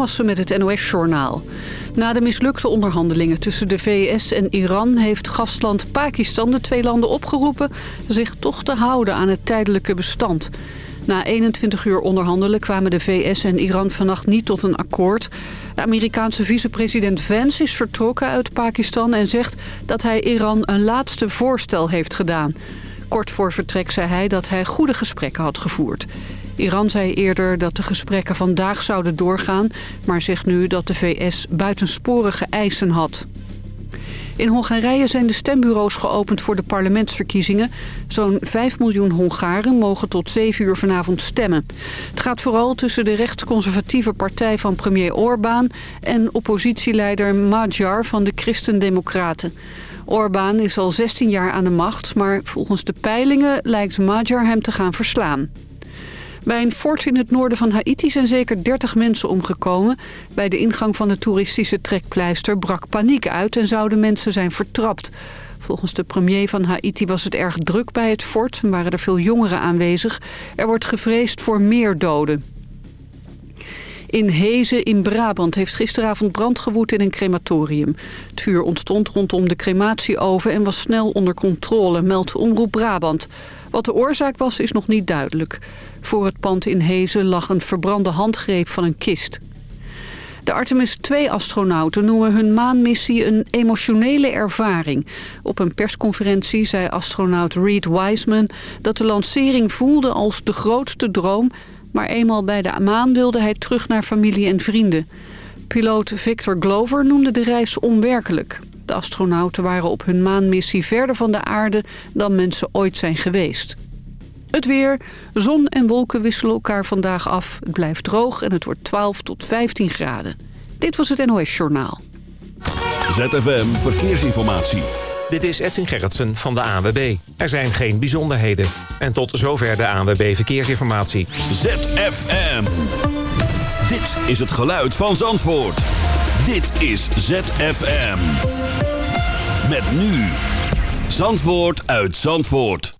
Thomassen met het NOS-journaal. Na de mislukte onderhandelingen tussen de VS en Iran... heeft gastland Pakistan de twee landen opgeroepen... zich toch te houden aan het tijdelijke bestand. Na 21 uur onderhandelen kwamen de VS en Iran vannacht niet tot een akkoord. De Amerikaanse vicepresident Vance is vertrokken uit Pakistan... en zegt dat hij Iran een laatste voorstel heeft gedaan. Kort voor vertrek zei hij dat hij goede gesprekken had gevoerd. Iran zei eerder dat de gesprekken vandaag zouden doorgaan... maar zegt nu dat de VS buitensporige eisen had. In Hongarije zijn de stembureaus geopend voor de parlementsverkiezingen. Zo'n 5 miljoen Hongaren mogen tot 7 uur vanavond stemmen. Het gaat vooral tussen de rechtsconservatieve partij van premier Orbán... en oppositieleider Magyar van de Christen-Democraten. Orbán is al 16 jaar aan de macht, maar volgens de peilingen lijkt Magyar hem te gaan verslaan. Bij een fort in het noorden van Haiti zijn zeker 30 mensen omgekomen. Bij de ingang van de toeristische trekpleister brak paniek uit en zouden mensen zijn vertrapt. Volgens de premier van Haiti was het erg druk bij het fort en waren er veel jongeren aanwezig. Er wordt gevreesd voor meer doden. In Hezen in Brabant heeft gisteravond brand gewoed in een crematorium. Het vuur ontstond rondom de crematieoven en was snel onder controle, meldt Omroep Brabant. Wat de oorzaak was, is nog niet duidelijk. Voor het pand in Hezen lag een verbrande handgreep van een kist. De Artemis 2-astronauten noemen hun maanmissie een emotionele ervaring. Op een persconferentie zei astronaut Reed Wiseman... dat de lancering voelde als de grootste droom... maar eenmaal bij de maan wilde hij terug naar familie en vrienden. Piloot Victor Glover noemde de reis onwerkelijk. De astronauten waren op hun maanmissie verder van de aarde dan mensen ooit zijn geweest. Het weer. Zon en wolken wisselen elkaar vandaag af. Het blijft droog en het wordt 12 tot 15 graden. Dit was het NOS Journaal. ZFM Verkeersinformatie. Dit is Edwin Gerritsen van de ANWB. Er zijn geen bijzonderheden. En tot zover de ANWB Verkeersinformatie. ZFM. Dit is het geluid van Zandvoort. Dit is ZFM. Met nu. Zandvoort uit Zandvoort.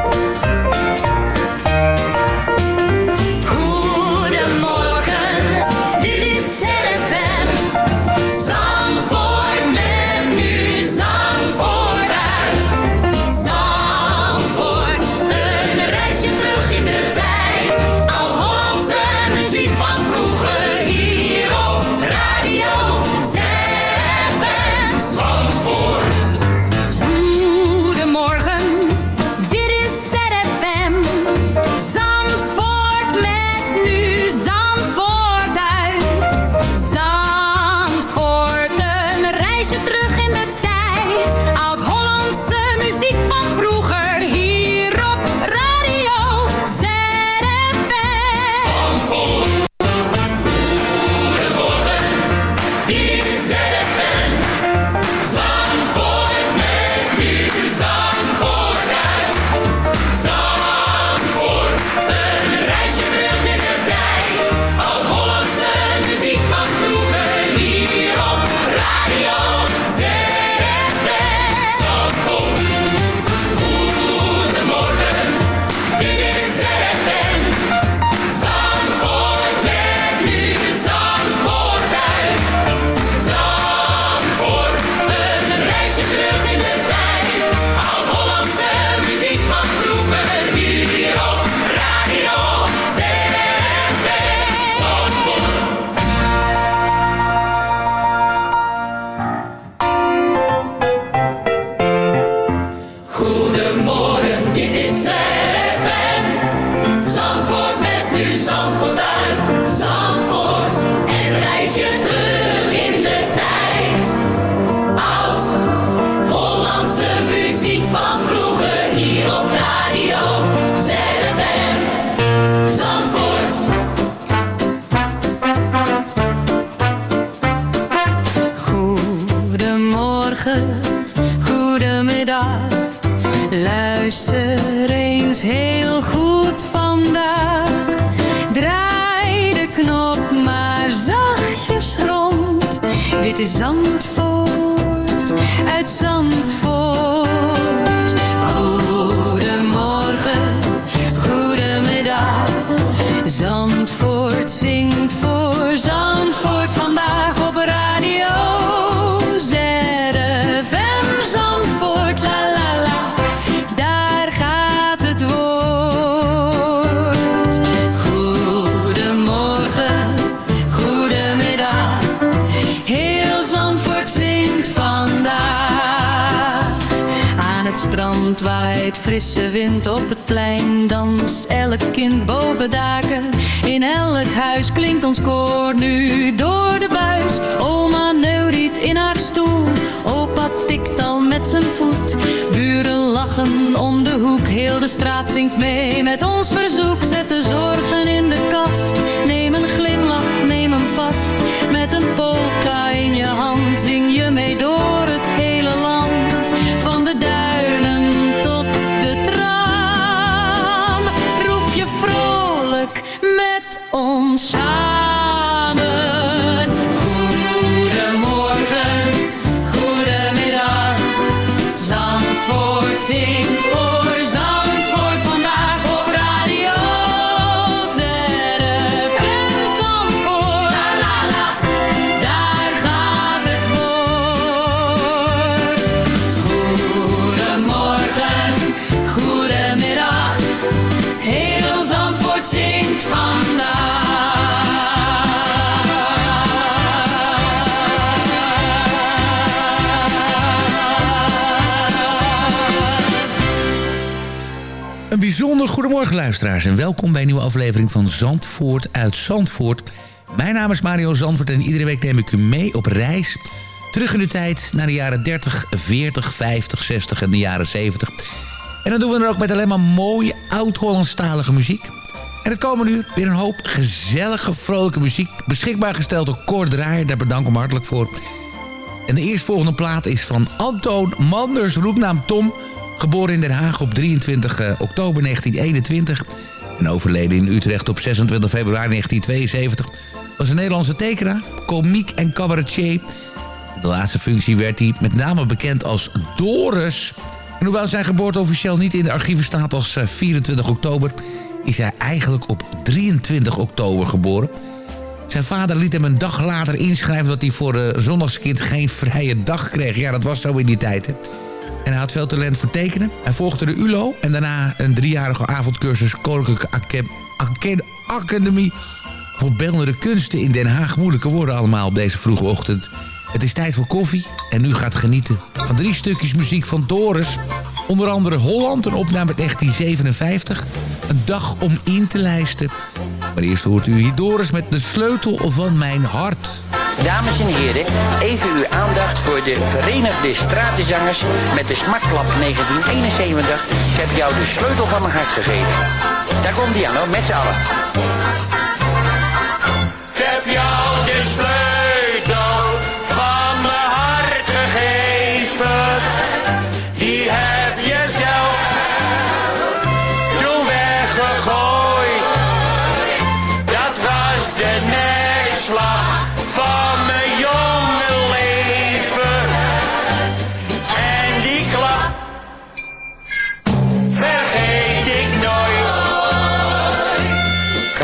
Frisse wind op het plein. Danst elk kind boven daken. In elk huis klinkt ons koor nu door de buis. Oma neuriet in haar stoel. Opa tikt al met zijn voet. Buren lachen om de hoek. Heel de straat zingt mee met ons verzoek. Zet de zorgen in de kast. Neem een glimlach, neem hem vast. Met een polka in je hand zing je mee door goedemorgen luisteraars en welkom bij een nieuwe aflevering van Zandvoort uit Zandvoort. Mijn naam is Mario Zandvoort en iedere week neem ik u mee op reis. Terug in de tijd naar de jaren 30, 40, 50, 60 en de jaren 70. En dat doen we dan ook met alleen maar mooie oud-Hollandstalige muziek. En het komende uur weer een hoop gezellige, vrolijke muziek. Beschikbaar gesteld door Cor Draaier, daar bedank ik hem hartelijk voor. En de eerstvolgende plaat is van Antoon Manders, roepnaam Tom... Geboren in Den Haag op 23 eh, oktober 1921 en overleden in Utrecht op 26 februari 1972... was een Nederlandse tekenaar, komiek en cabaretier. De laatste functie werd hij met name bekend als Doris. En hoewel zijn geboorte officieel niet in de archieven staat als eh, 24 oktober... is hij eigenlijk op 23 oktober geboren... Zijn vader liet hem een dag later inschrijven dat hij voor de zondagskind geen vrije dag kreeg. Ja, dat was zo in die tijd. Hè. En hij had veel talent voor tekenen. Hij volgde de ULO en daarna een driejarige avondcursus Koninklijke Aca- Aca- Academie voor beeldende kunsten in Den Haag. Moeilijke woorden allemaal op deze vroege ochtend. Het is tijd voor koffie en u gaat genieten van drie stukjes muziek van Doris. Onder andere Holland, een opname uit 1957. Een dag om in te lijsten. Maar eerst hoort u hier Doris met de sleutel van mijn hart. Dames en heren, even uw aandacht voor de Verenigde Stratenzangers met de Smartklap 1971. Ik heb jou de sleutel van mijn hart gegeven. Daar komt die aan met z'n allen.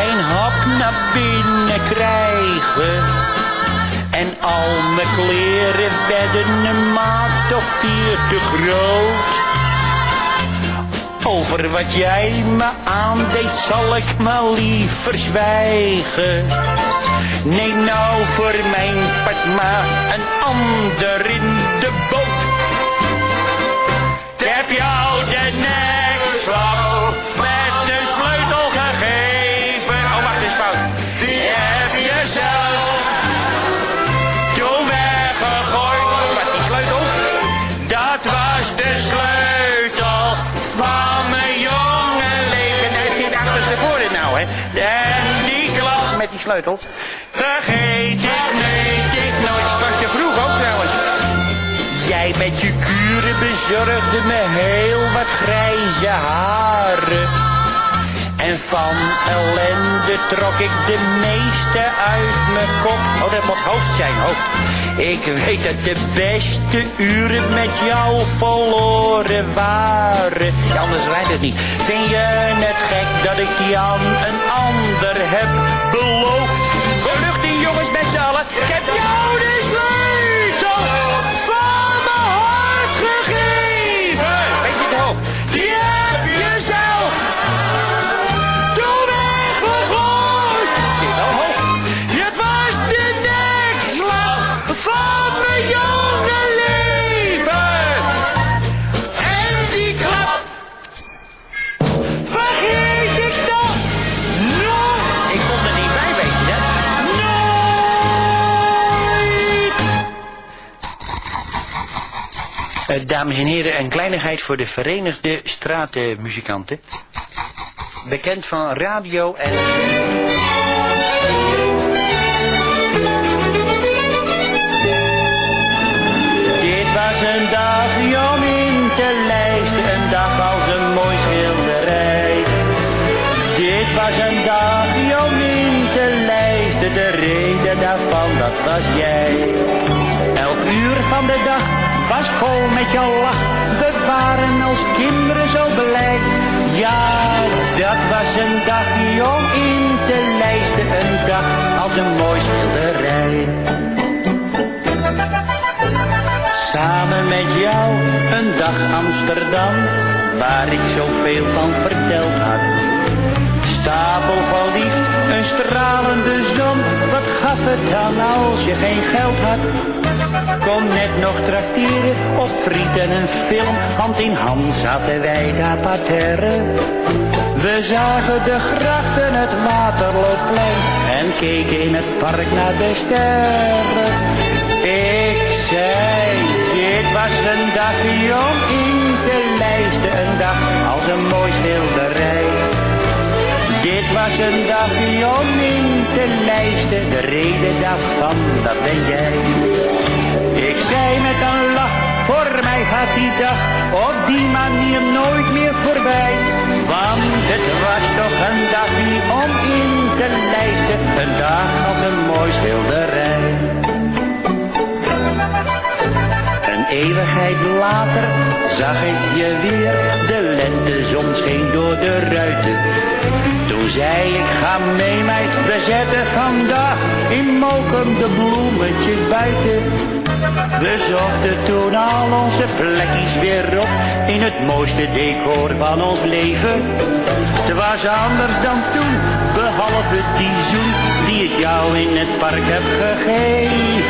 Geen hap naar binnen krijgen. En al mijn kleren werden een maat of vier te groot. Over wat jij me aandeed zal ik maar liever zwijgen. Neem nou voor mijn part maar een ander in de boot. Heb jou de Vergeet ik, weet ik nooit. Ik was te vroeg ook trouwens. Jij met je kuren bezorgde me heel wat grijze haren. En van ellende trok ik de meeste uit mijn kop. Oh, dat moet hoofd zijn, hoofd. Ik weet dat de beste uren met jou verloren waren. Anders rijdt het niet. Vind je het gek dat ik Jan een ander heb beloofd? Kom jongens, met z'n allen. Ik heb jou dames en heren, een kleinigheid voor de Verenigde Stratenmuzikanten. Bekend van radio en... Dit was een dag om in te lijsten, een dag als een mooi schilderij. Dit was een dag om in te lijsten, de reden daarvan, dat was jij. Elk uur van de dag was vol met jouw lach, we waren als kinderen zo blij. Ja, dat was een dag om in te lijsten, een dag als een mooi schilderij. Samen met jou een dag Amsterdam, waar ik zoveel van verteld had. Stapel van lief, een stralende zon, wat gaf het dan als je geen geld had? Kom net nog trakteren op friet en een film, hand in hand zaten wij daar parterre. We zagen de grachten, het Waterloopplein en keken in het park naar de sterren. Ik zei, dit was een dag om in te lijsten, een dag als een mooi schilderij. Dit was een dag om in te lijsten, de reden daarvan, dat ben jij. Zei met een lach, voor mij gaat die dag op die manier nooit meer voorbij. Want het was toch een dag om in te lijsten, een dag als een mooi schilderij. Een eeuwigheid later zag ik je weer, de lentezon scheen door de ruiten. Toen zei ik, ga mee meid, we zetten vandaag in Mokum de bloemetjes buiten. We zochten toen al onze plekjes weer op, in het mooiste decor van ons leven. Het was anders dan toen, behalve die zoen, die ik jou in het park heb gegeven.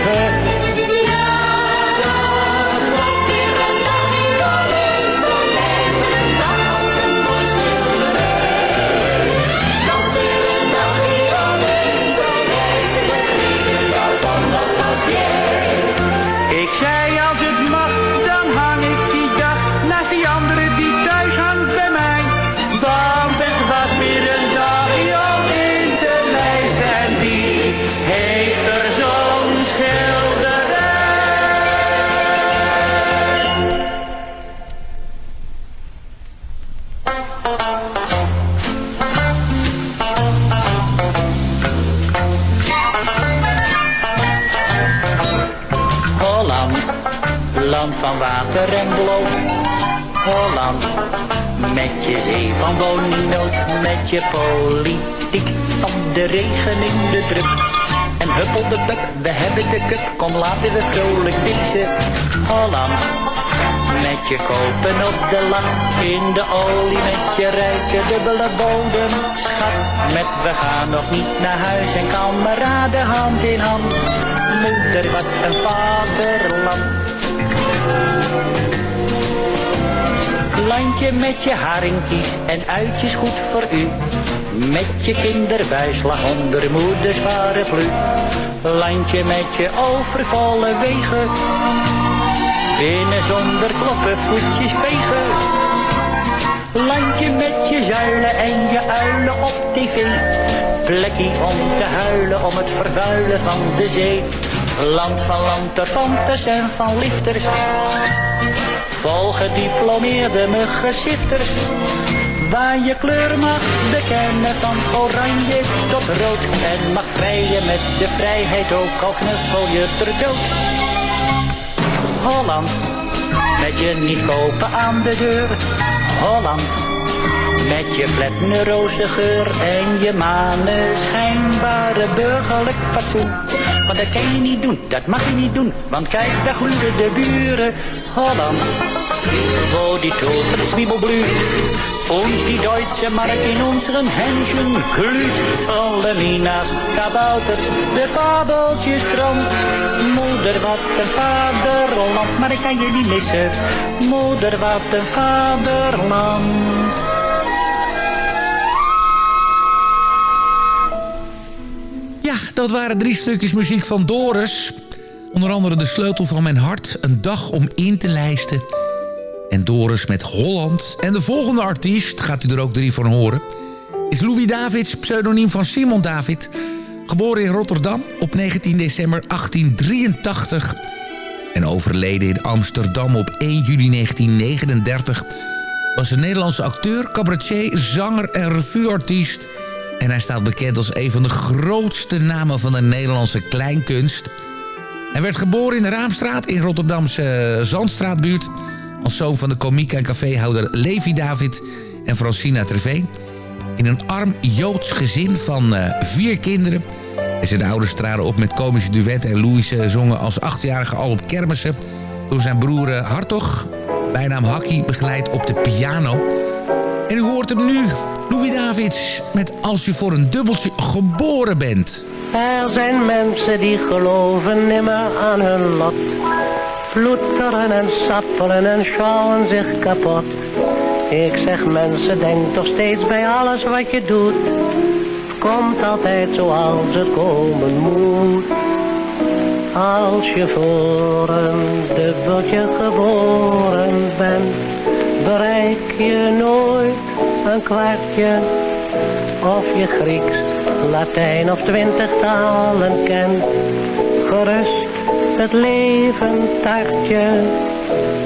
Een vaderland. Landje met je haringkies en uitjes goed voor u. Met je kinderbuis lag onder moeders paraplu. Landje met je overvolle wegen. Binnen zonder kloppen voetjes vegen. Landje met je zuilen en je uilen op tv. Plekkie om te huilen om het vervuilen van de zee. Land van lanterfantes en van lifters. Vol gediplomeerde muggensifters. Waar je kleur mag bekennen van oranje tot rood. En mag vrijen met de vrijheid ook al knuffel je ter dood. Holland, met je niet kopen aan de deur. Holland, met je flat roze geur en je maneschijnbare burgerlijk fatsoen. Want dat kan je niet doen, dat mag je niet doen, want kijk, daar gluren de buren. Holland, wo die Tulpen zwiebelblüht und die deutsche Mark in unseren Händchen glüht. Alle Minas, kabouters, de fabeltjes strand. Moeder, wat een vaderland, maar ik kan je niet missen. Moeder, wat een vaderland. Dat waren drie stukjes muziek van Doris. Onder andere De Sleutel van Mijn Hart, Een Dag om in te lijsten... en Doris met Holland. En de volgende artiest, gaat u er ook drie van horen... is Louis Davids, pseudoniem van Simon David... geboren in Rotterdam op 19 december 1883... en overleden in Amsterdam op 1 juli 1939... was een Nederlandse acteur, cabaretier, zanger en revueartiest... En hij staat bekend als een van de grootste namen van de Nederlandse kleinkunst. Hij werd geboren in de Raamstraat in Rotterdamse Zandstraatbuurt... als zoon van de komiek en caféhouder Levi David en Francina Treveen. In een arm Joods gezin van eh, vier kinderen. En zijn ouders traden op met komische duetten... en Louis eh, zongen als achtjarige al op kermissen... door zijn broer eh, Hartog, bijnaam Hakkie, begeleid op de piano... En u hoort hem nu, Louis Davids, met Als je voor een dubbeltje geboren bent. Er zijn mensen die geloven nimmer aan hun lot. Ploeteren en sappelen en sjouwen zich kapot. Ik zeg mensen, denk toch steeds bij alles wat je doet. Het komt altijd zoals het komen moet. Als je voor een dubbeltje geboren bent, bereik je nooit een kwartje. Of je Grieks, Latijn of twintig talen kent. Gerust het leven tartje.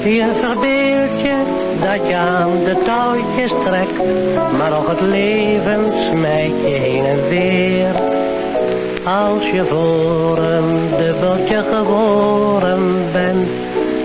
Je verbeeld je dat je aan de touwtjes trekt. Maar nog het leven smijt je heen en weer. Als je voor een dubbeltje geboren bent,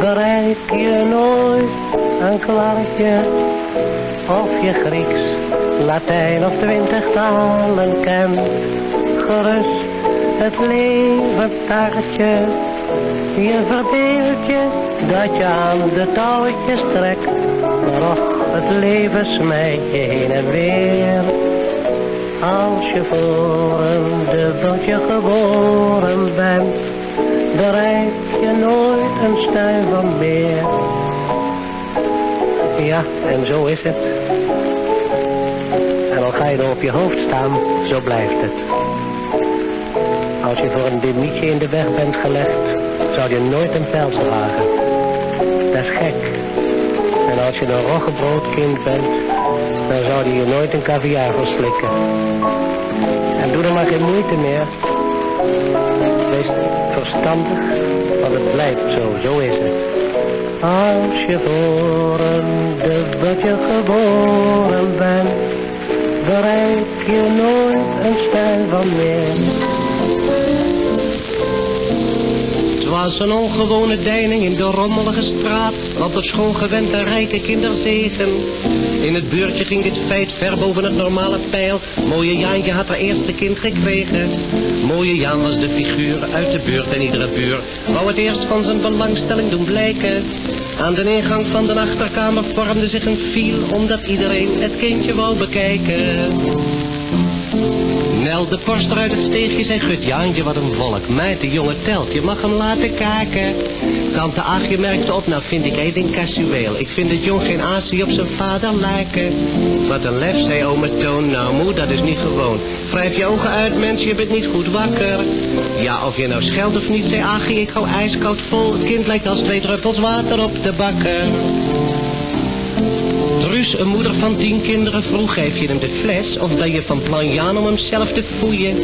bereik je nooit een kwartje. Of je Grieks, Latijn of twintig talen kent, gerust het leven taartje. Je verbeeld je dat je aan de touwtjes trekt, maar het leven smijt je heen en weer. Als je voor een dubbeltje geboren bent, bereik je nooit een stuiver meer. Ja, en zo is het. En al ga je er op je hoofd staan, zo blijft het. Als je voor een demietje in de weg bent gelegd, zou je nooit een pels dragen. Dat is gek. En als je een roggebroodkind bent, dan zou je nooit een caviar verslikken. En doe er maar geen moeite meer. Wees verstandig, want het blijft zo, zo is het. Als je voor de wat je geboren bent, bereik je nooit een stijl van meer. Het was een ongewone deining in de rommelige straat, want op schoon gewend een rijke kinderzegen. In het buurtje ging dit feit ver boven het normale pijl. Mooie Jaantje had haar eerste kind gekregen. Mooie Jaan was de figuur uit de buurt en iedere buur wou het eerst van zijn belangstelling doen blijken. Aan de ingang van de achterkamer vormde zich een fiel, omdat iedereen het kindje wou bekijken. De porster uit het steegje zei, gut wat een volk. Meid, de jongen telt, je mag hem laten kijken. Tante Aagje merkte op, nou vind ik één ding casueel. Ik vind het jong geen asie op zijn vader lijken. Wat een lef, zei ome Toon, nou moe, dat is niet gewoon. Wrijf je ogen uit, mens, je bent niet goed wakker. Ja, of je nou scheldt of niet, zei Aagje, ik hou ijskoud vol. Het kind lijkt als twee druppels water op de bakken. Truus, een moeder van tien kinderen, vroeg geef je hem de fles of ben je van plan Jan om hem zelf te foeien?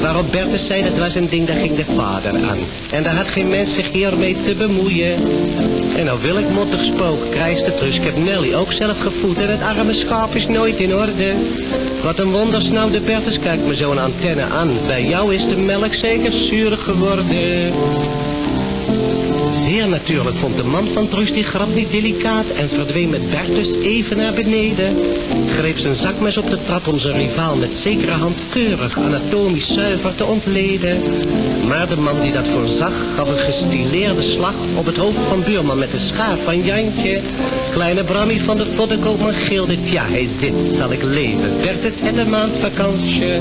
Waarop Bertus zei dat was een ding, daar ging de vader aan. En daar had geen mens zich hiermee te bemoeien. En nou wil ik mottig spook, krijste Truus, ik heb Nelly ook zelf gevoed en het arme schaap is nooit in orde. Wat een wonders nou de Bertus, kijkt me zo'n antenne aan. Bij jou is de melk zeker zuur geworden. Zeer natuurlijk vond de man van Truus die grap niet delicaat en verdween met Bertus even naar beneden. Greep zijn zakmes op de trap om zijn rivaal met zekere hand keurig anatomisch zuiver te ontleden. Maar de man die dat voorzag gaf een gestileerde slag op het hoofd van buurman met de schaar van Jantje. Kleine Brammy van de voddenkoopman gilde, ja, hij dit zal ik leven. Werd het het een maand vakantie.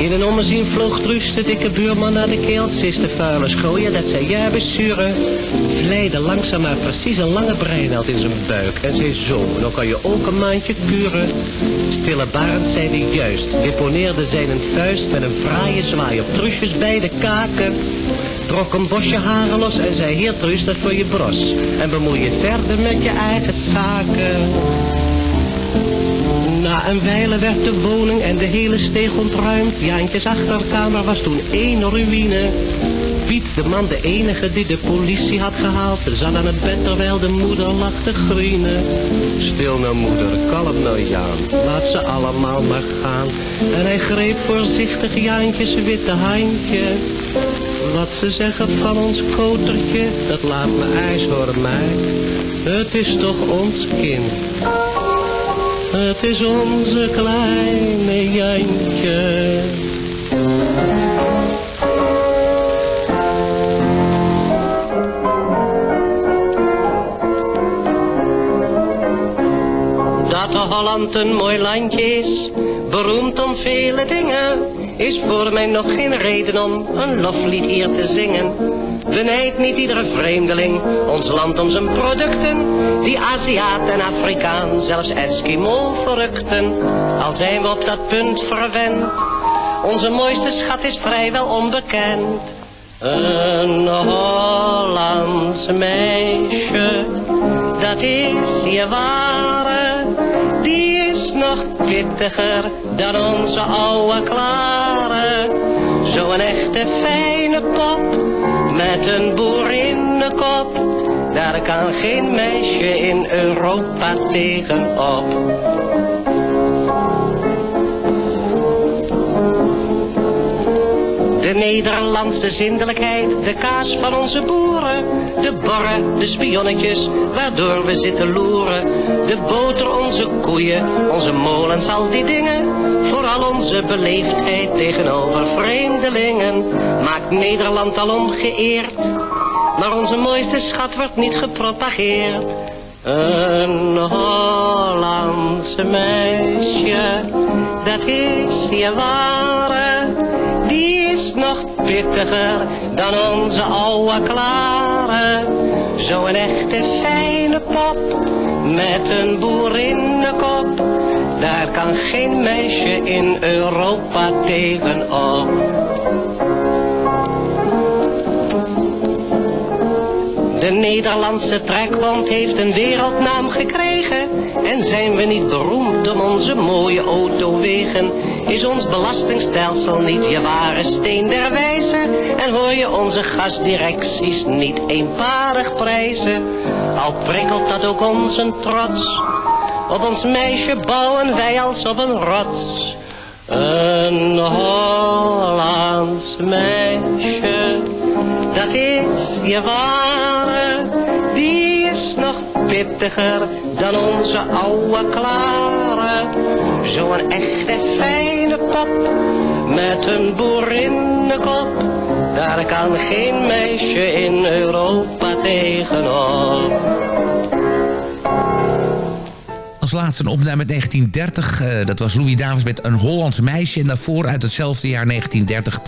In een ommezien vloog Truus de dikke buurman naar de keel. Ze is de vuile schooien, dat zei jij besturen. Vleide langzaam maar precies een lange breineld in zijn buik. En zei zo, nou kan je ook een maandje kuren. Stille Barend zei hij juist, deponeerde zijn een vuist met een fraaie zwaai op Truusjes beide kaken. Trok een bosje haren los en zei, hier Truus, dat voor je bros. En bemoei je verder met je eigen zaken. Na een wijle werd de woning en de hele steeg ontruimd. Jaantjes achterkamer was toen één ruïne. Piet, de man, de enige die de politie had gehaald, zat aan het bed terwijl de moeder lag te grienen. Stil nou moeder, kalm nou Jaan, laat ze allemaal maar gaan. En hij greep voorzichtig Jaantjes witte handje. Wat ze zeggen van ons kotertje, dat laat me ijs voor mij. Het is toch ons kind. Het is onze kleine Jantje. Dat de Holland een mooi landje is, beroemd om vele dingen, is voor mij nog geen reden om een loflied hier te zingen. Benijdt niet iedere vreemdeling ons land om zijn producten, die Aziat en Afrikaan, zelfs Eskimo verrukten. Al zijn we op dat punt verwend, onze mooiste schat is vrijwel onbekend. Een Hollands meisje, dat is je ware, die is nog pittiger dan onze oude klare. Zo'n echte fijne pop, met een boerinnenkop, daar kan geen meisje in Europa tegenop. De Nederlandse zindelijkheid, de kaas van onze boeren, de borren, de spionnetjes, waardoor we zitten loeren. De boter, onze koeien, onze molens, al die dingen, vooral onze beleefdheid tegenover vreemdelingen, maakt Nederland al ongeëerd. Maar onze mooiste schat wordt niet gepropageerd. Een Hollandse meisje, dat is je nog pittiger dan onze oude klare. Zo'n echte fijne pop, met een boerinnenkop, daar kan geen meisje in Europa tegenop. De Nederlandse trekband heeft een wereldnaam gekregen. En zijn we niet beroemd om onze mooie autowegen? Is ons belastingstelsel niet je ware steen der wijze? En hoor je onze gasdirecties niet eenparig prijzen? Al prikkelt dat ook onze trots. Op ons meisje bouwen wij als op een rots. Een Hollands meisje, dat is je ware. Dan onze oude klare. Zo'n echte fijne pop, met een boerinnenkop. Daar kan geen meisje in Europa tegenop. Als laatste een opname met 1930. eh, dat was Louis Davis met Een Hollands Meisje. En daarvoor uit hetzelfde jaar 1930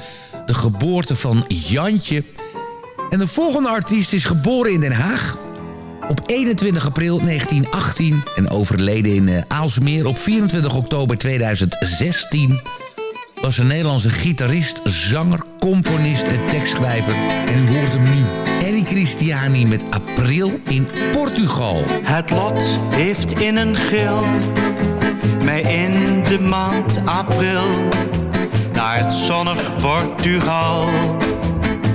de geboorte van Jantje. En de volgende artiest is geboren in Den Haag. Op 21 april 1918 en overleden in eh, Aalsmeer op 24 oktober 2016 was een Nederlandse gitarist, zanger, componist en tekstschrijver. En u hoort hem nu. Eric Christiani met April in Portugal. Het lot heeft in een gil mij in de maand april naar het zonnig Portugal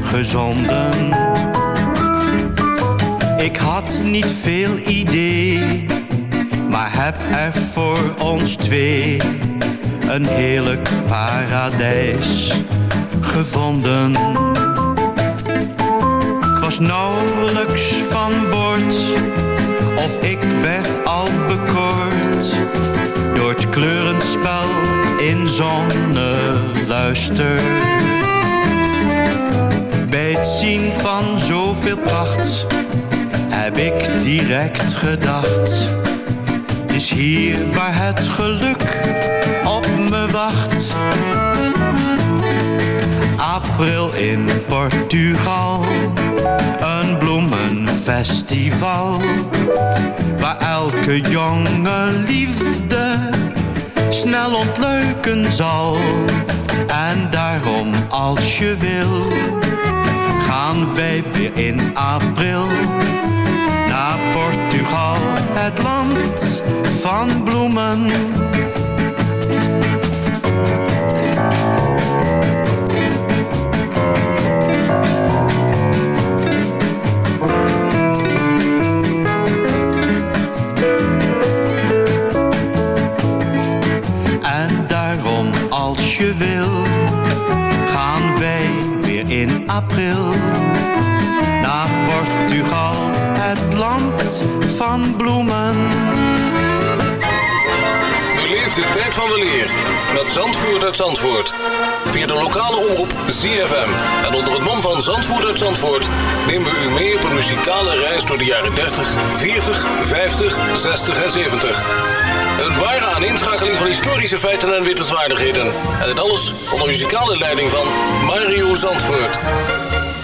gezonden. Ik had niet veel idee, maar heb er voor ons twee een heerlijk paradijs gevonden. Ik was nauwelijks van boord, of ik werd al bekoord door het kleurenspel in zonneluister. Bij het zien van zoveel pracht heb ik direct gedacht. Het is hier waar het geluk op me wacht. April in Portugal, een bloemenfestival. Waar elke jonge liefde snel ontluiken zal. En daarom als je wil, gaan wij weer in april Portugal, het land van bloemen. Als je wil, gaan wij weer in april naar Portugal, van bloemen. Beleef de tijd van weleer met Zandvoort uit Zandvoort. Via de lokale omroep ZFM. En onder het mom van Zandvoort uit Zandvoort... nemen we u mee op een muzikale reis door de jaren 30, 40, 50, 60 en 70. Een ware aaninschakeling van historische feiten en wittelswaardigheden. En dit alles onder muzikale leiding van Mario Zandvoort.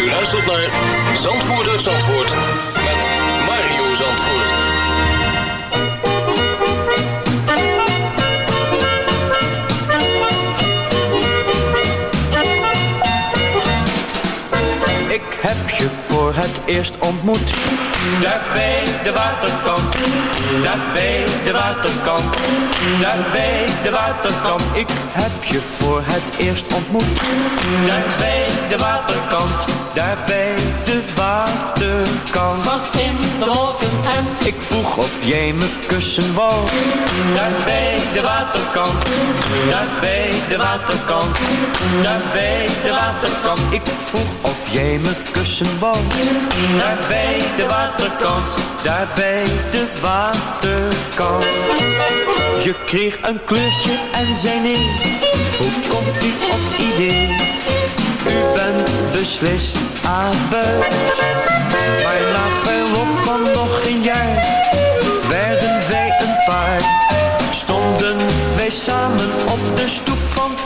U luistert naar Zandvoort uit Zandvoort met Mario Zandvoort. Ik heb je voor het eerst ontmoet. Daar bij de waterkant, daar bij de waterkant, daar bij de waterkant. Ik heb je voor het eerst ontmoet. Daar bij de waterkant, daar bij de waterkant. Was in de wolken en ik vroeg of jij me kussen wou. Daar bij de waterkant, daar bij de waterkant, daar bij de waterkant. Ik vroeg of jij me kussen wou. Daar bij de waterkant, daar bij de waterkant. Je kreeg een kleurtje en zei nee, hoe komt u op idee? U bent beslist abuis, maar na verloop van nog geen jaar werden wij een paar. Stonden wij samen op de stoep van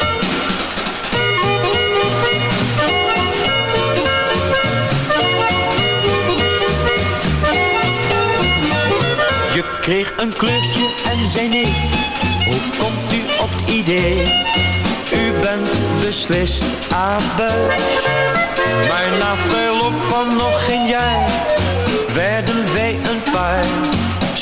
Kreeg een kleurtje en zei nee. Hoe komt u op het idee? U bent beslist abuis. Maar na verloop van nog geen jaar werden wij een paar.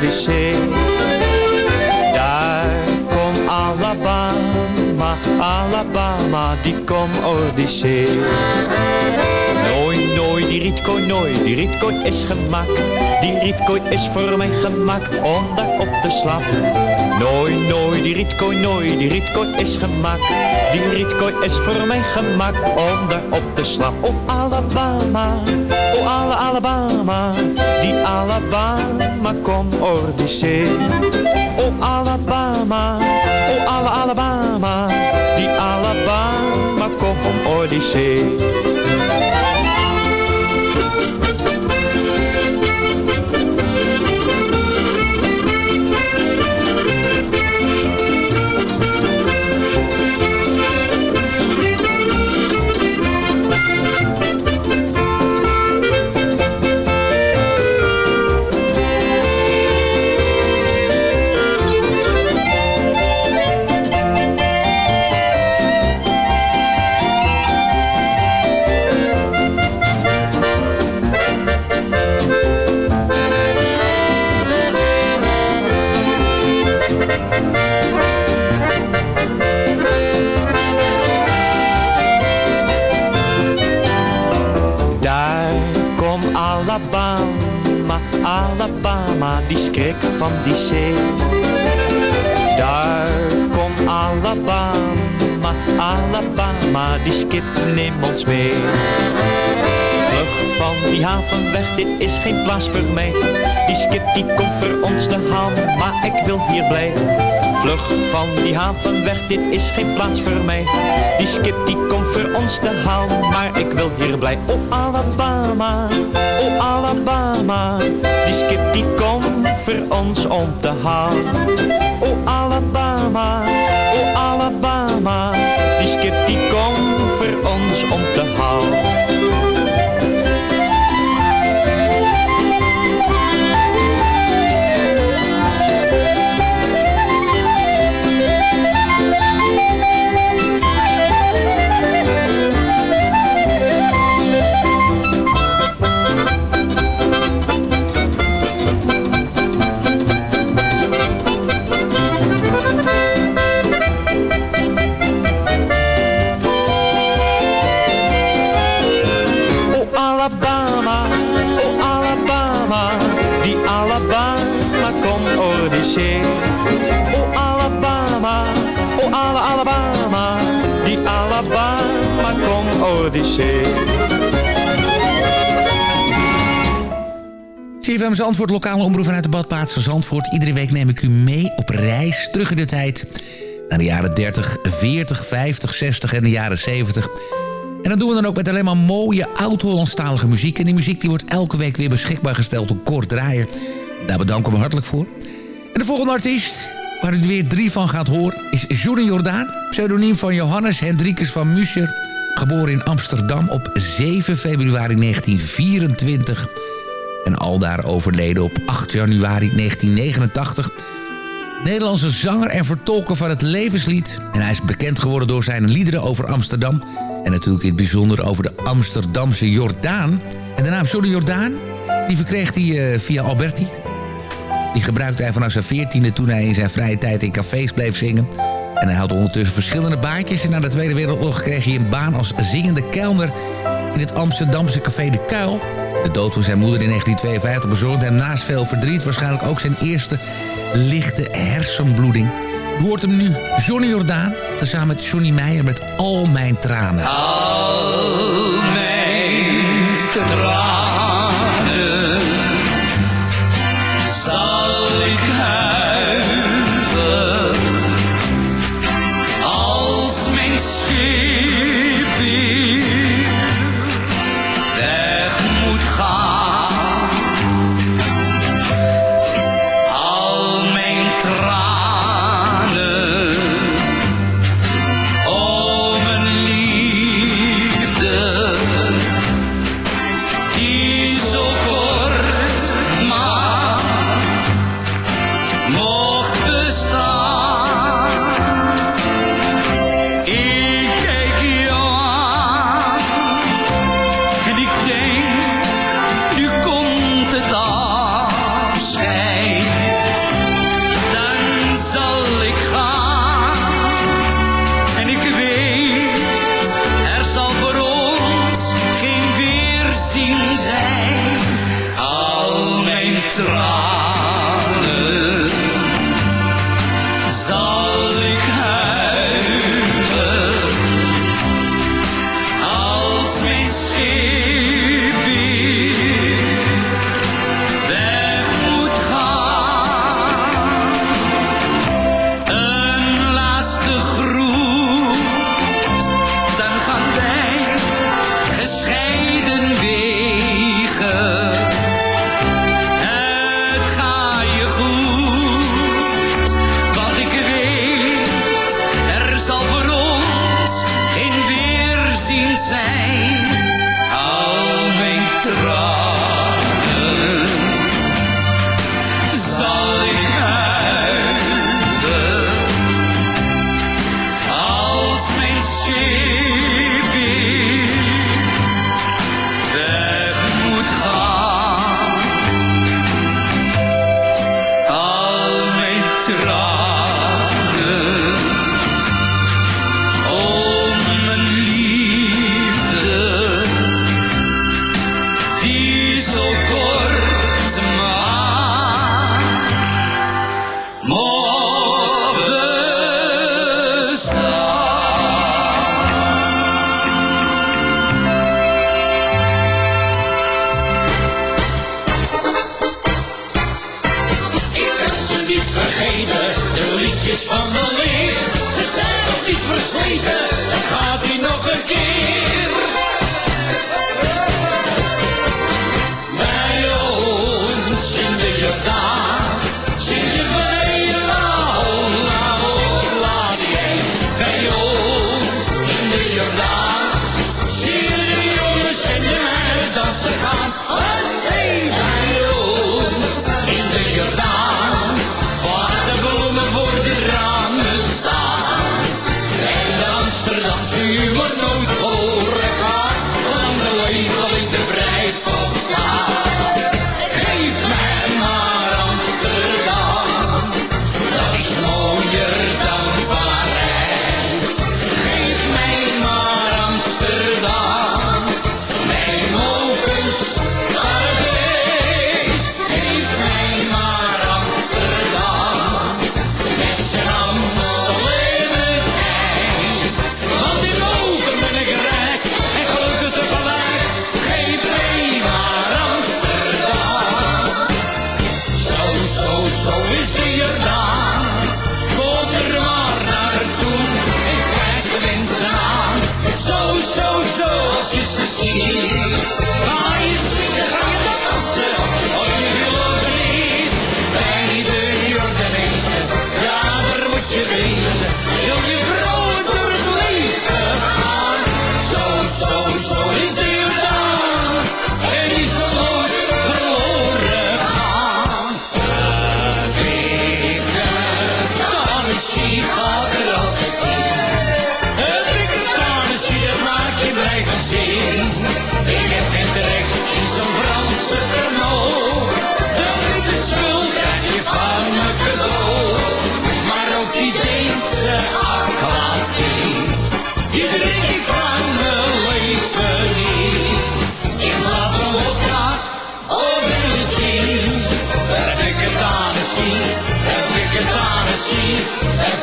De. Daar komt Alabama, Alabama, die de zee. Nooi, nooi, die rietkooi, nooi, die rietkooi is gemaakt. Die rietkooi is voor mij gemaakt om daar op te slapen. Nooi, nooi, die rietkooi, nooi, die rietkooi is gemaakt. Die rietkooi is voor mij gemaakt om daar op te slapen. Oh Alabama, oh alle Alabama, die Alabama kom zee. Oh Alabama, oh Alabama, die Alabama kom over de Alabama, Alabama, die schrik van die zee. Daar komt Alabama, Alabama, die skip neemt ons mee. Vlug van die haven weg, dit is geen plaats voor mij. Die skip die komt voor ons te halen, maar ik wil hier blijven. Vlug van die haven weg, dit is geen plaats voor mij. Die skip die komt voor ons te halen, maar ik wil hier blijven. Oh Alabama, oh Alabama, die skip die komt voor ons om te halen. Oh Alabama, CFM Zandvoort, lokale omroep vanuit de badplaats Zandvoort. Iedere week neem ik u mee op reis terug in de tijd. Naar de jaren 30, 40, 50, 60 en de jaren 70. En dat doen we dan ook met alleen maar mooie oud-Hollandstalige muziek. En die muziek die wordt elke week weer beschikbaar gesteld door Kort Draaier. Daar bedanken we hartelijk voor. En de volgende artiest, waar u er weer drie van gaat horen, is Johnny Jordaan. Pseudoniem van Johannes Hendrikus van Muscher. Geboren in Amsterdam op 7 februari 1924 En aldaar overleden op 8 januari 1989... Nederlandse zanger en vertolker van het levenslied. En hij is bekend geworden door zijn liederen over Amsterdam. En natuurlijk in het bijzonder over de Amsterdamse Jordaan. En de naam Johnny Jordaan, die verkreeg hij uh, via Alberti. Die gebruikte hij vanaf zijn veertiende toen hij in zijn vrije tijd in cafés bleef zingen. En hij had ondertussen verschillende baantjes. En na de Tweede Wereldoorlog kreeg hij een baan als zingende kelner... in het Amsterdamse café De Kuil. De dood van zijn moeder in 1952 bezorgde hem naast veel verdriet... waarschijnlijk ook zijn eerste lichte hersenbloeding. U hoort hem nu, Johnny Jordaan... tezamen met Johnny Meijer met Al Mijn Tranen. Al mijn tranen mijn tranen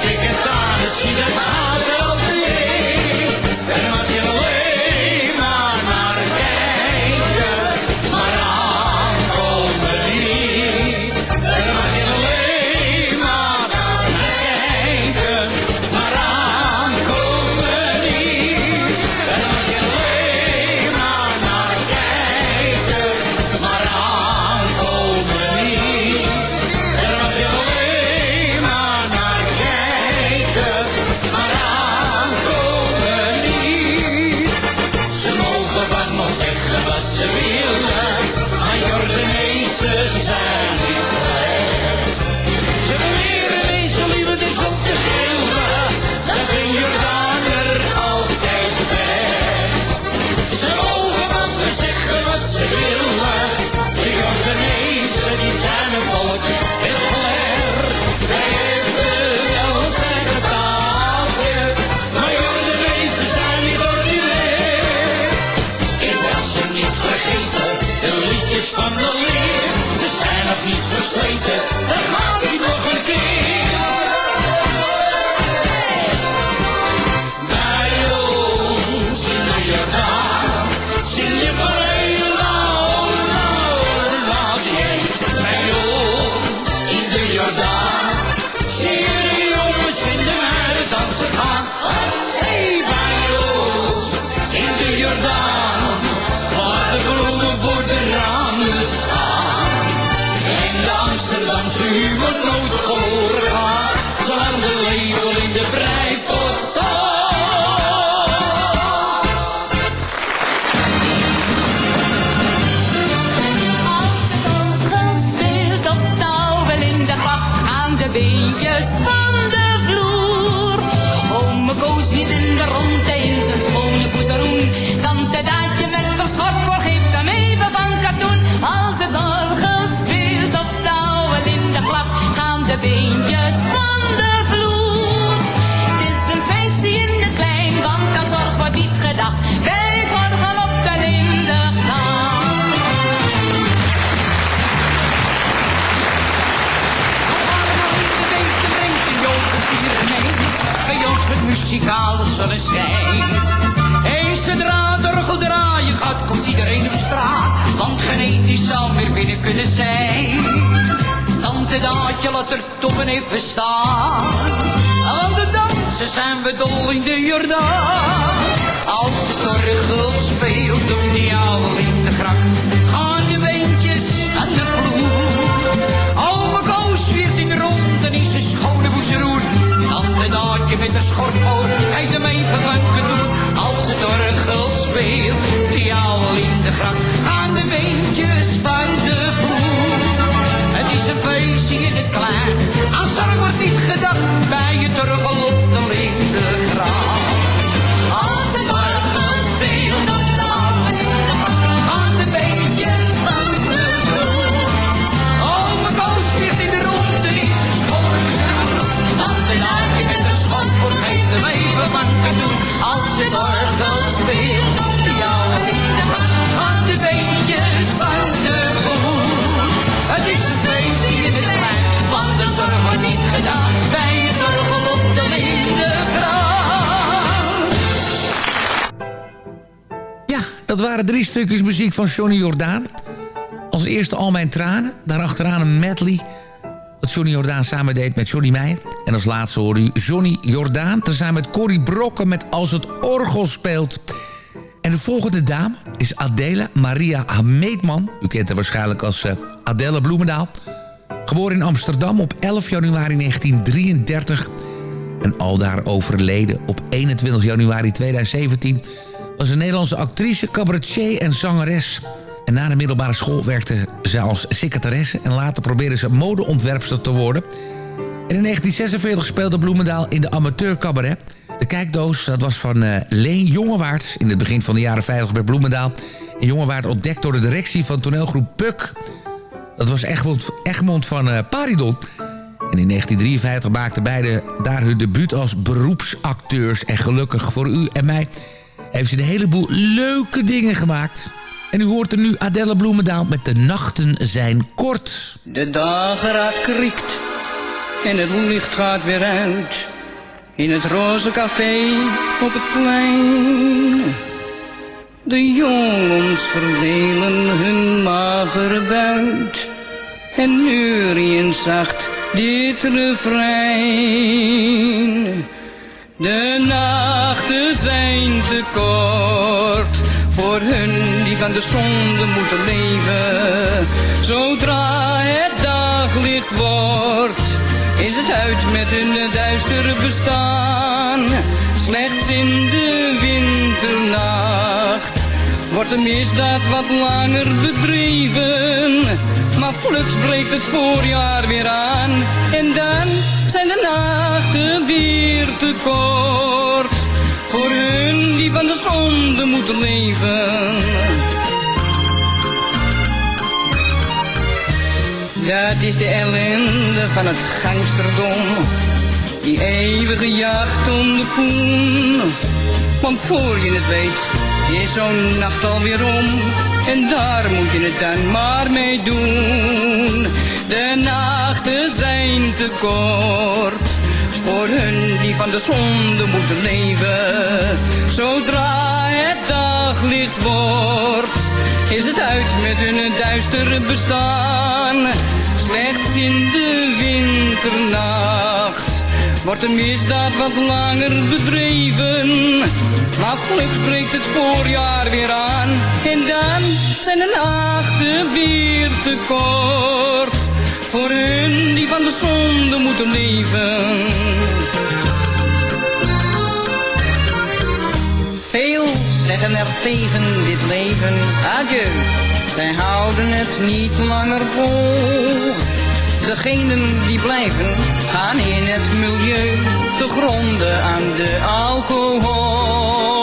Enrique está Daantje met haar schort voor geeft hem even van katoen. Als het al gespeeld op de gracht gaan de beentjes van de vloer. Het is een feestje in het klein, want zorg wordt niet gedacht. Het orgel op de gracht. Bij ons het muzikale zonneschijn. Eens zodra het orgel draaien komt iedereen op straat. Want een die zou meer binnen kunnen zijn. Tante Daatje laat er toppen even staan. Want de dansen zijn we dol in de Jordaan. Als het orgel speelt, doen die ouwe in de gracht. Gaan de beentjes aan de vloer. Ome Koos weert in de rond en in zijn schone boezeroen. Tante Daatje met een schortpoot, hij even wanken doen. Als het orgel speelt, ouwe in de gracht. Gaan de beentjes van de vloer. Het is een feestje in het klein. Aan zorg wordt niet gedacht bij het orgel op de lindengraaf. Als het orgel speelt, dan staan we in de gracht. Gaan de beentjes van de vloer. Ome Koos weert in de ronde, is een schone Tante Daatje met een schot voor geeft hem even wanken doen. Als het drie stukjes muziek van Johnny Jordaan. Als eerste Al Mijn Tranen. Daarachteraan een medley. Dat Johnny Jordaan samen deed met Johnny Meijer. En als laatste hoorde u Johnny Jordaan... tezamen met Corrie Brokken met Als het orgel speelt. En de volgende dame is Adela Maria Hameetman. U kent haar waarschijnlijk als uh, Adele Bloemendaal. Geboren in Amsterdam op 11 januari 1933... en aldaar overleden op 21 januari 2017... was een Nederlandse actrice, cabaretier en zangeres... En na de middelbare school werkte ze als secretaresse... en later probeerde ze modeontwerpster te worden. En in 1946 speelde Bloemendaal in de amateurcabaret. De kijkdoos dat was van uh, Leen Jongewaard. In het begin van de jaren 50 bij Bloemendaal. En Jongewaard ontdekt door de directie van toneelgroep Puk. Dat was Egmond, Egmond van uh, Paridon. En in 1953 maakten beide daar hun debuut als beroepsacteurs. En gelukkig voor u en mij heeft ze een heleboel leuke dingen gemaakt... En u hoort er nu Adelle Bloemendaal met De Nachten zijn kort. De dageraad kriekt en het licht gaat weer uit. In het roze café op het plein. De jongens verdelen hun magere buit. En neurien zacht dit refrein. De nachten zijn te kort voor hun die van de zonde moeten leven. Zodra het daglicht wordt, is het uit met hun duister bestaan. Slechts in de winternacht wordt de misdaad wat langer bedreven. Maar vluchts breekt het voorjaar weer aan. En dan zijn de nachten weer te kort. Voor hun die van de zonde moeten leven. Dat is de ellende van het gangsterdom. Die eeuwige jacht om de poen. Want voor je het weet, is zo'n nacht alweer om. En daar moet je het dan maar mee doen. De nachten zijn te kort. Voor hun die van de zonde moeten leven. Zodra het daglicht wordt, is het uit met hun duistere bestaan. Slechts in de winternacht wordt de misdaad wat langer bedreven. Maar vlucht breekt het voorjaar weer aan. En dan zijn de nachten weer te kort. Voor hun die van de zonde moeten leven. Veel zeggen er tegen dit leven adieu. Zij houden het niet langer vol. Degenen die blijven gaan in het milieu te gronden aan de alcohol.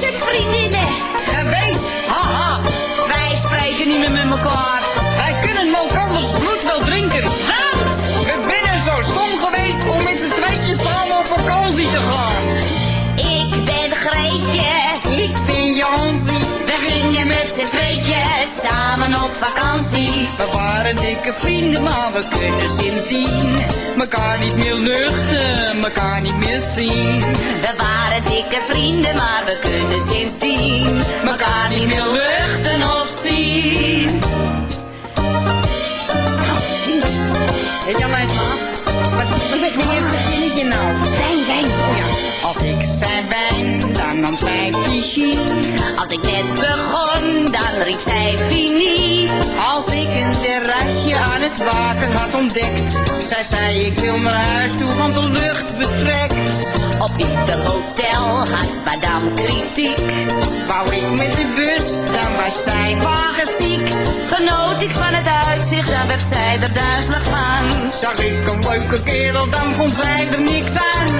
Wij zijn boezemvriendinnen. Geweest, haha. Wij spreken niet meer met elkaar. Samen op vakantie. We waren dikke vrienden, maar we kunnen sindsdien elkaar niet meer luchten, elkaar niet meer zien. We waren dikke vrienden, maar we kunnen sindsdien elkaar niet meer luchten of zien. Weet je al uit Wat, wat is mijn eerste zinnetje nou? Wijn, wijn. Oh ja. Als ik zei wijn, dan zij Vichy. Als ik net begon, dan riep zij fini. Als ik een terrasje aan het water had ontdekt, zij zei ik wil naar huis toe, want de lucht betrekt. Op ieder hotel had madame kritiek. Wou ik met de bus, dan was zij wagenziek. Genoot ik van het uitzicht, dan werd zij er duizelig van. Zag ik een leuke kerel, dan vond zij er niks aan.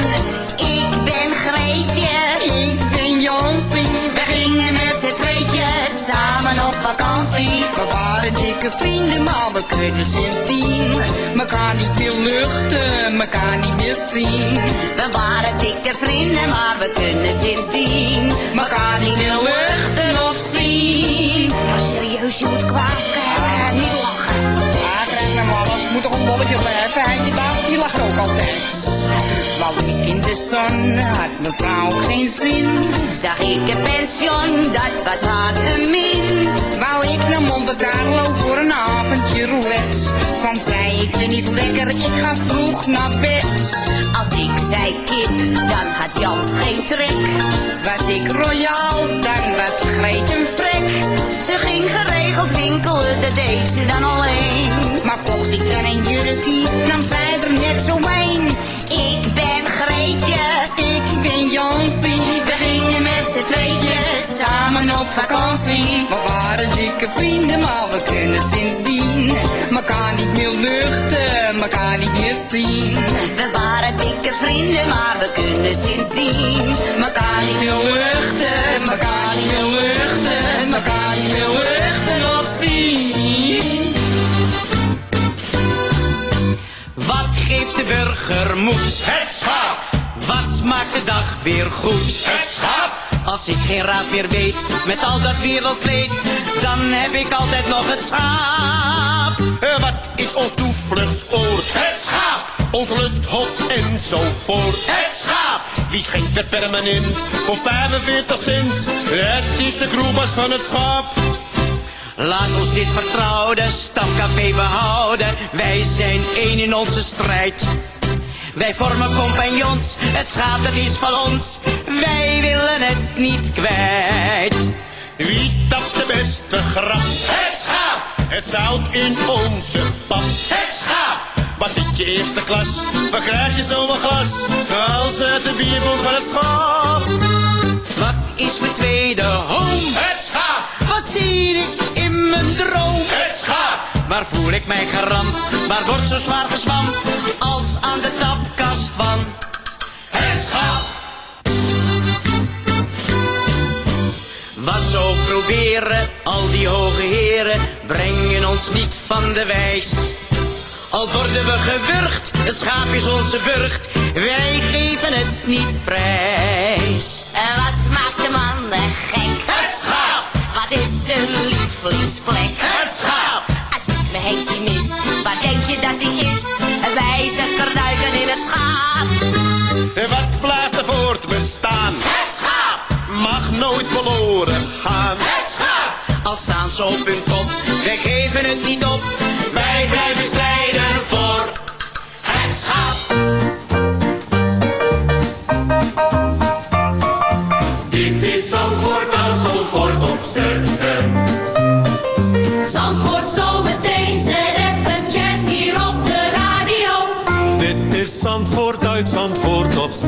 Ik ben Greetje, ik ben Jansie. We gingen met z'n tweetjes samen op vakantie. We waren dik dikke vrienden, maar we kunnen sindsdien mekaar niet meer luchten, mekaar niet meer zien. We waren dikke vrienden, maar we kunnen sindsdien mekaar niet meer luchten of zien. Maar serieus, je moet kwaad niet lachen. Ja, krijg maar, moet toch een bolletje blijven. Hij die baas, die lacht ook altijd. Wou ik in de zon, had mevrouw geen zin. Zag ik een pension, dat was haar een min. Wou ik naar Monte Carlo voor een avondje roulette. Want zei ik vind niet lekker, ik ga vroeg naar bed. Als ik zei kip, dan had Jans geen trek. Was ik royaal, dan was Greet een vrek. Ze ging geregeld winkelen, dat deed ze dan alleen. Maar kocht ik dan een jurkie, nam zij er net zo een. Ik ben Greetje, ik ben Jansie. we gingen met z'n tweetjes samen op vakantie. We waren dikke vrienden, maar we kunnen sindsdien mekaar niet meer luchten, mekaar niet meer zien. We waren dikke vrienden, maar we kunnen sindsdien mekaar niet meer luchten, mekaar niet meer luchten, mekaar niet meer luchten of zien. Geeft de burger moed? Het schaap, Wat maakt de dag weer goed? het schaap, Als ik geen raad meer weet met al dat wereldleed, dan heb ik altijd nog het schaap. Eh, wat is ons toevluchtsoord? Het schaap, ons lusthof enzovoort. Het schaap, wie schenkt er permanent voor 45 cent? Het is de kroebas van het schaap. Laat ons dit vertrouwde stamcafé behouden. Wij zijn één in onze strijd. Wij vormen compagnons, het schaap dat is van ons. Wij willen het niet kwijt. Wie tapt de beste grap? Het schaap, het zout in onze pap. Het schaap, waar zit je eerste klas? Waar krijg je zo'n glas? Als uit de bierboek van het schaap. Wat is mijn tweede home? Het schaap, Wat zie ik mijn droom? het schaap. Waar voel ik mij geramd? Waar wordt zo zwaar gezwamd? Als aan de tapkast van Het schaap, Wat zo proberen, al die hoge heren brengen ons niet van de wijs. Al worden we gewurgd, het schaap is onze burcht, wij geven het niet prijs. En wat maakt de man de gek? het schaap, Wat is zijn lievelingsplek? het schaap. Als ik me heet die mis, waar denk je dat hij is? Wij zetten duiken in het schaap. Wat blijft er voortbestaan? Het schaap, Mag nooit verloren gaan. het schaap. Al staan ze op hun kop, wij geven het niet op. Wij blijven strijden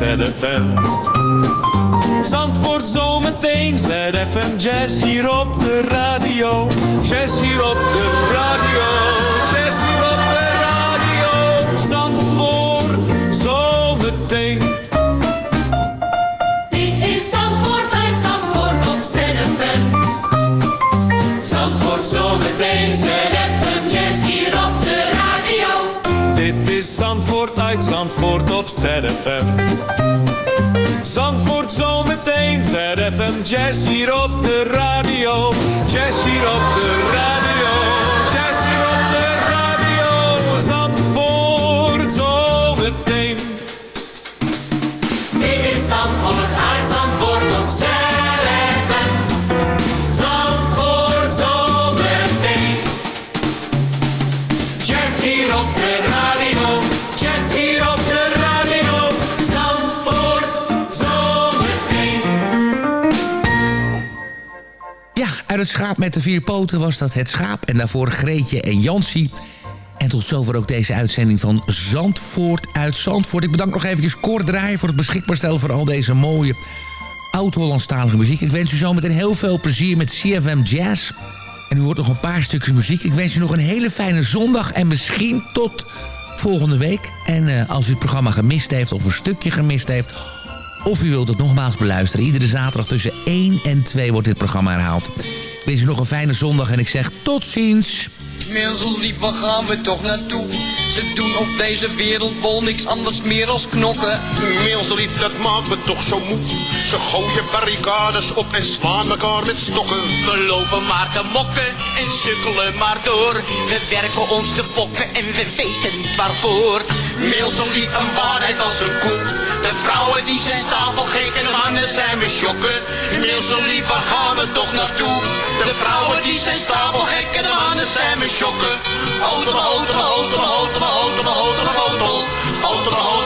ZFM. Zandvoort zometeen, ZFM Jazz hier op de radio. Jazz hier op de radio. Jazz hier op de radio. Uit Zandvoort op ZFM. Zandvoort zometeen, ZFM Jazz hier op de radio. Jazz hier op de radio. Jazz het schaap met de vier poten was dat het schaap. En daarvoor Greetje en Jansie. En tot zover ook deze uitzending van Zandvoort uit Zandvoort. Ik bedank nog eventjes Cor Draaien voor het beschikbaar stellen... van al deze mooie oud-Hollandstalige muziek. Ik wens u zometeen heel veel plezier met CFM Jazz. En u hoort nog een paar stukjes muziek. Ik wens u nog een hele fijne zondag en misschien tot volgende week. En eh, als u het programma gemist heeft of een stukje gemist heeft... of u wilt het nogmaals beluisteren... iedere zaterdag tussen 1 en 2 wordt dit programma herhaald. Ik wens u nog een fijne zondag en ik zeg tot ziens. Mensen lief, waar gaan we toch naartoe? Ze doen op deze wereldbol niks anders meer als knokken. Meelslief, dat maakt me toch zo moe. Ze gooien barricades op en slaan elkaar met stokken. We lopen maar te mokken en sukkelen maar door. We werken ons te bokken en we weten niet waarvoor. Meelslief, een waarheid als een koe. De vrouwen die zijn stapelgek en mannen zijn we shokken. Meelslief, waar gaan we toch naartoe? De vrouwen die zijn stapelgek en mannen zijn houten, houten, houten, houten, houten, houten, houten, houten,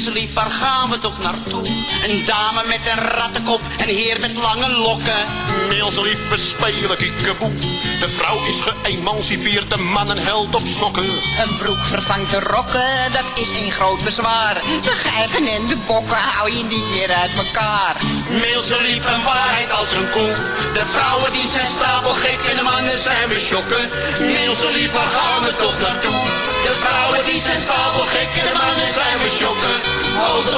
Mensenlief, waar gaan we toch naartoe? Een dame met een rattenkop, een heer met lange lokken. Meelslief, we spelen kiekeboe. De vrouw is geëmancipeerd, de man een held op sokken. Een broek vervangt de rokken, dat is een groot bezwaar. De geigen en de bokken hou je niet meer uit elkaar. Meelslief, een waarheid als een koe. De vrouwen die zijn stapelgek en de mannen zijn we shokken. Meelslief, waar gaan we toch naartoe? De vrouwen die zijn stapelgek en de mannen zijn we shokken. hold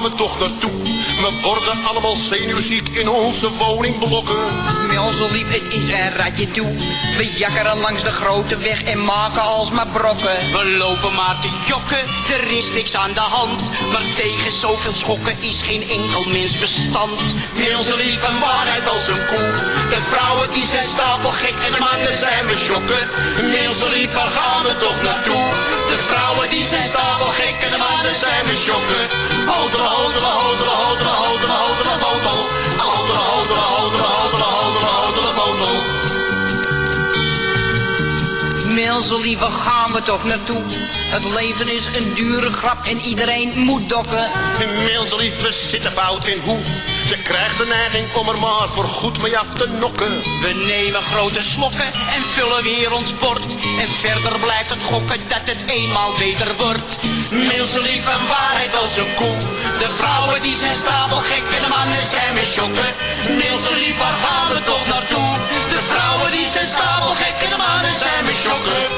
gaan we toch naartoe? We worden allemaal zenuwziek in onze woningblokken. Melzelief, het is een ratje toe. We jakkeren langs de grote weg en maken alsmaar brokken. We lopen maar te jokken, er is niks aan de hand. Maar tegen zoveel schokken is geen enkel mens bestand. Meelslief, een waarheid als een koe. De vrouwen die zijn stapelgek en de mannen zijn we shokken. Meelslief, waar gaan we toch naartoe? De vrouwen die zijn stapelgek en de mannen zijn we. Houten, Mensen lieve, gaan we toch naartoe? Het leven is een dure grap en iedereen moet dokken. Mensen we zitten fout in hoe? Je krijgt de neiging om er maar voor goed mee af te nokken. We nemen grote slokken en vullen weer ons bord. En verder blijft het gokken dat het eenmaal beter wordt. Meelselief een waarheid als een koe. De vrouwen die zijn stapelgek en de mannen zijn weer shokken. Meelselief, waar gaan we toch naartoe? De vrouwen die zijn stapelgek en de mannen zijn weer shokken.